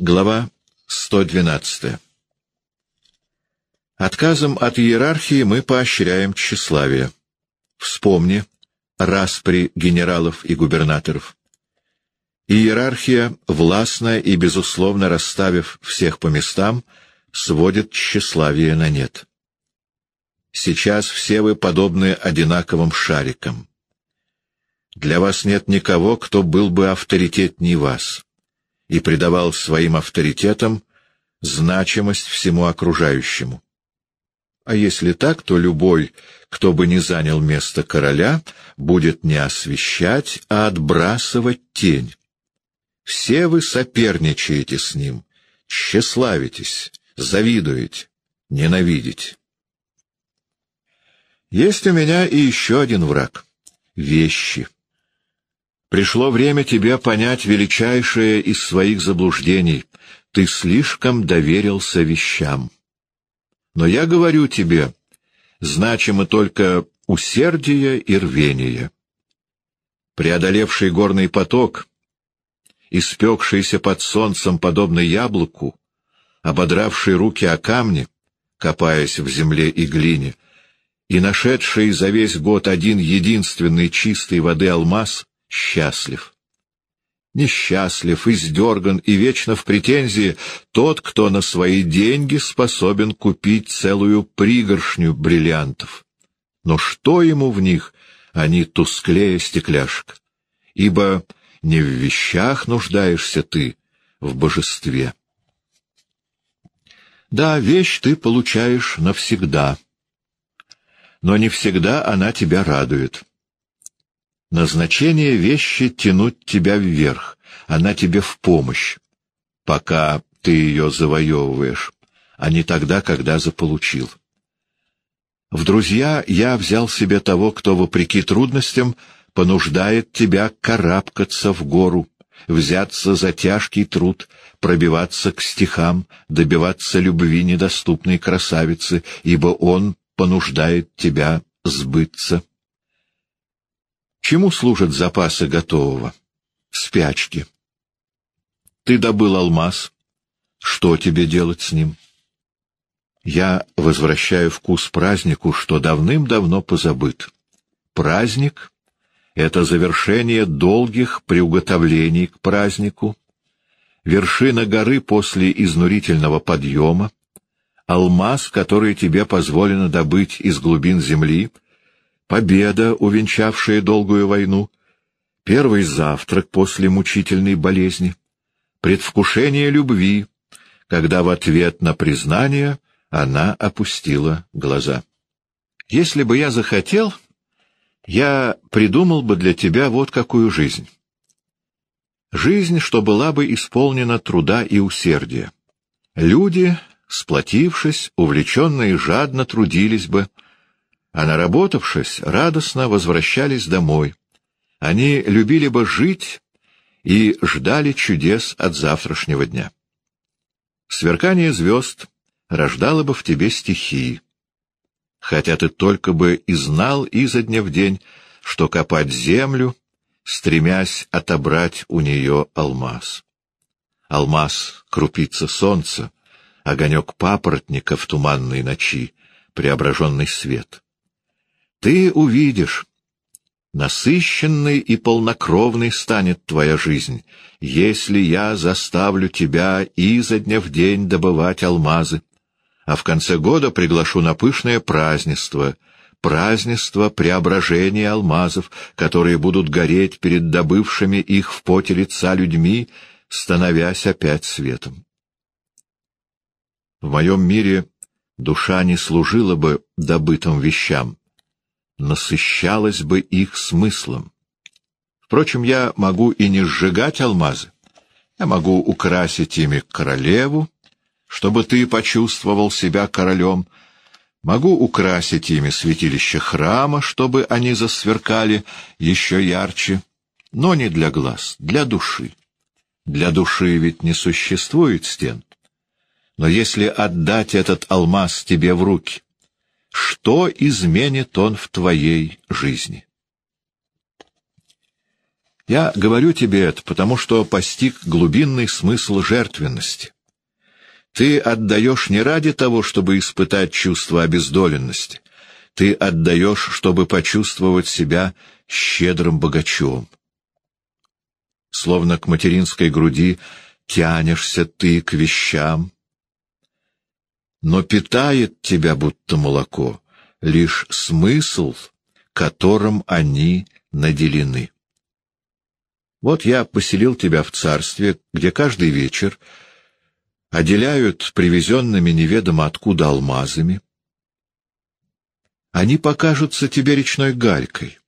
Глава 112. Отказом от иерархии мы поощряем тщеславие. Вспомни распри генералов и губернаторов. Иерархия, властная и безусловно расставив всех по местам, сводит тщеславие на нет. Сейчас все вы подобны одинаковым шарикам. Для вас нет никого, кто был бы авторитетней вас и придавал своим авторитетам значимость всему окружающему. А если так, то любой, кто бы не занял место короля, будет не освещать, а отбрасывать тень. Все вы соперничаете с ним, тщеславитесь, завидуете, ненавидите. Есть у меня и еще один враг — вещи. Пришло время тебе понять величайшее из своих заблуждений. Ты слишком доверился вещам. Но я говорю тебе, значимо только усердие и рвение. Преодолевший горный поток, испекшийся под солнцем подобно яблоку, ободравший руки о камни, копаясь в земле и глине, и нашедший за весь год один единственный чистой воды алмаз, счастлив. Несчастлив, издерган и вечно в претензии тот, кто на свои деньги способен купить целую пригоршню бриллиантов. Но что ему в них, они тусклее стекляшек? Ибо не в вещах нуждаешься ты, в божестве. Да, вещь ты получаешь навсегда, но не всегда она тебя радует. Назначение вещи — тянуть тебя вверх, она тебе в помощь, пока ты ее завоевываешь, а не тогда, когда заполучил. В друзья я взял себе того, кто, вопреки трудностям, понуждает тебя карабкаться в гору, взяться за тяжкий труд, пробиваться к стихам, добиваться любви недоступной красавицы, ибо он понуждает тебя сбыться. Чему служат запасы готового? Спячки. Ты добыл алмаз. Что тебе делать с ним? Я возвращаю вкус празднику, что давным-давно позабыт. Праздник — это завершение долгих приуготовлений к празднику, вершина горы после изнурительного подъема, алмаз, который тебе позволено добыть из глубин земли — победа, увенчавшая долгую войну, первый завтрак после мучительной болезни, предвкушение любви, когда в ответ на признание она опустила глаза. Если бы я захотел, я придумал бы для тебя вот какую жизнь. Жизнь, что была бы исполнена труда и усердия. Люди, сплотившись, увлеченные жадно трудились бы, а наработавшись, радостно возвращались домой. Они любили бы жить и ждали чудес от завтрашнего дня. Сверкание звезд рождало бы в тебе стихии, хотя ты только бы и знал изо дня в день, что копать землю, стремясь отобрать у нее алмаз. Алмаз — крупица солнца, огонек папоротника в туманной ночи, преображенный свет. Ты увидишь, насыщенной и полнокровной станет твоя жизнь, если я заставлю тебя изо дня в день добывать алмазы, а в конце года приглашу на пышное празднество, празднество преображения алмазов, которые будут гореть перед добывшими их в поте лица людьми, становясь опять светом. В моем мире душа не служила бы добытым вещам, насыщалась бы их смыслом. Впрочем, я могу и не сжигать алмазы. Я могу украсить ими королеву, чтобы ты почувствовал себя королем. Могу украсить ими святилище храма, чтобы они засверкали еще ярче, но не для глаз, для души. Для души ведь не существует стен. Но если отдать этот алмаз тебе в руки, что изменит он в твоей жизни. Я говорю тебе это, потому что постиг глубинный смысл жертвенности. Ты отдаешь не ради того, чтобы испытать чувство обездоленности. Ты отдаешь, чтобы почувствовать себя щедрым богачом. Словно к материнской груди тянешься ты к вещам, но питает тебя будто молоко лишь смысл, которым они наделены. Вот я поселил тебя в царстве, где каждый вечер отделяют привезенными неведомо откуда алмазами. Они покажутся тебе речной галькой.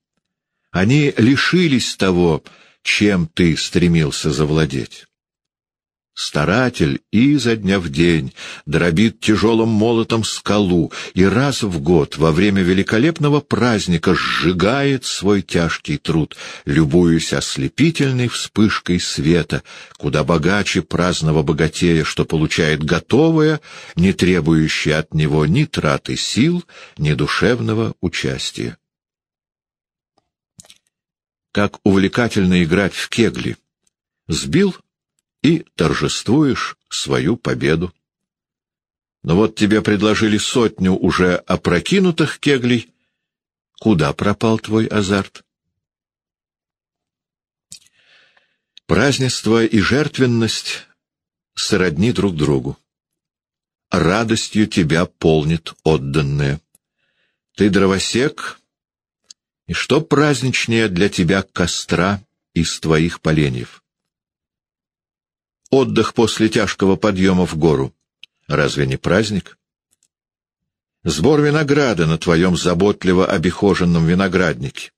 Они лишились того, чем ты стремился завладеть. Старатель изо дня в день дробит тяжелым молотом скалу и раз в год во время великолепного праздника сжигает свой тяжкий труд, любуясь ослепительной вспышкой света, куда богаче праздного богатея, что получает готовое, не требующее от него ни траты сил, ни душевного участия. Как увлекательно играть в кегли. Сбил — и торжествуешь свою победу. Но вот тебе предложили сотню уже опрокинутых кеглей. Куда пропал твой азарт? Празднество и жертвенность сродни друг другу. Радостью тебя полнит отданное. Ты дровосек, и что праздничнее для тебя костра из твоих поленьев? Отдых после тяжкого подъема в гору. Разве не праздник? Сбор винограда на твоем заботливо обихоженном винограднике.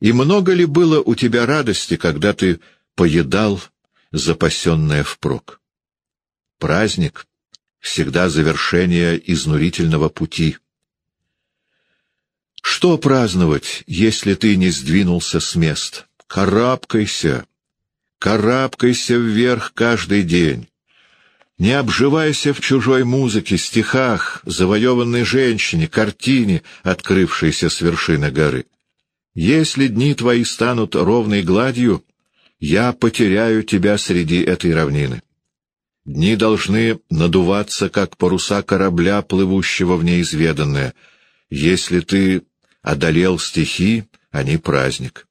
И много ли было у тебя радости, когда ты поедал запасенное впрок? Праздник — всегда завершение изнурительного пути. Что праздновать, если ты не сдвинулся с мест? Карабкайся, Карабкайся вверх каждый день. Не обживайся в чужой музыке, стихах, завоеванной женщине, картине, открывшейся с вершины горы. Если дни твои станут ровной гладью, я потеряю тебя среди этой равнины. Дни должны надуваться, как паруса корабля, плывущего в неизведанное. Если ты одолел стихи, они праздник.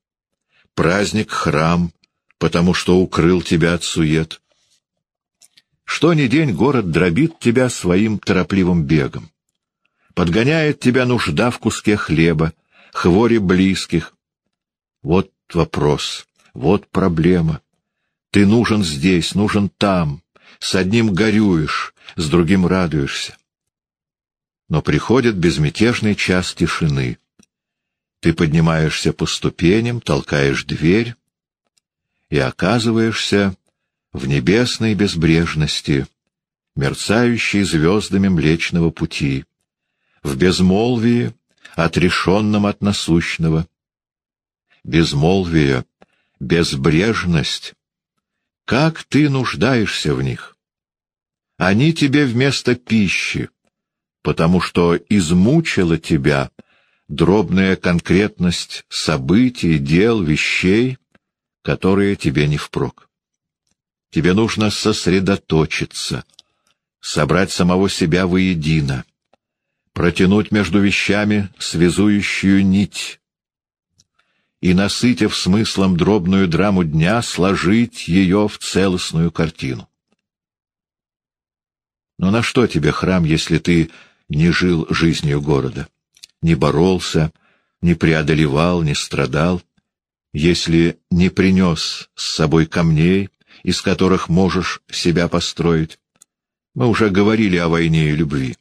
Праздник — храм, потому что укрыл тебя от сует. Что ни день город дробит тебя своим торопливым бегом. Подгоняет тебя нужда в куске хлеба, хвори близких. Вот вопрос, вот проблема. Ты нужен здесь, нужен там, с одним горюешь, с другим радуешься. Но приходит безмятежный час тишины. Ты поднимаешься по ступеням, толкаешь дверь, и оказываешься в небесной безбрежности, мерцающей звездами Млечного Пути, в безмолвии, отрешенном от насущного. Безмолвие, безбрежность. Как ты нуждаешься в них? Они тебе вместо пищи, потому что измучила тебя дробная конкретность событий, дел, вещей, которые тебе не впрок. Тебе нужно сосредоточиться, собрать самого себя воедино, протянуть между вещами связующую нить и, насытив смыслом дробную драму дня, сложить ее в целостную картину. Но на что тебе храм, если ты не жил жизнью города, не боролся, не преодолевал, не страдал? Если не принес с собой камней, из которых можешь себя построить. Мы уже говорили о войне и любви.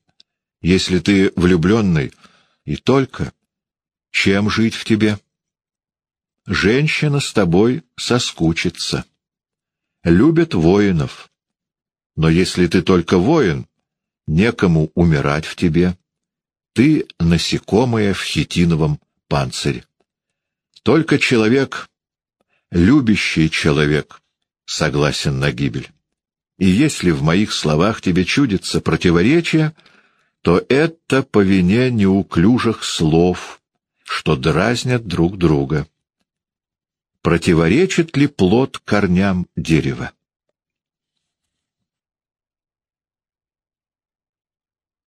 Если ты влюбленный, и только, чем жить в тебе? Женщина с тобой соскучится. Любят воинов. Но если ты только воин, некому умирать в тебе. Ты насекомое в хитиновом панцире. Только человек, любящий человек, согласен на гибель. И если в моих словах тебе чудится противоречие, то это по вине неуклюжих слов, что дразнят друг друга. противоречит ли плод корням дерева.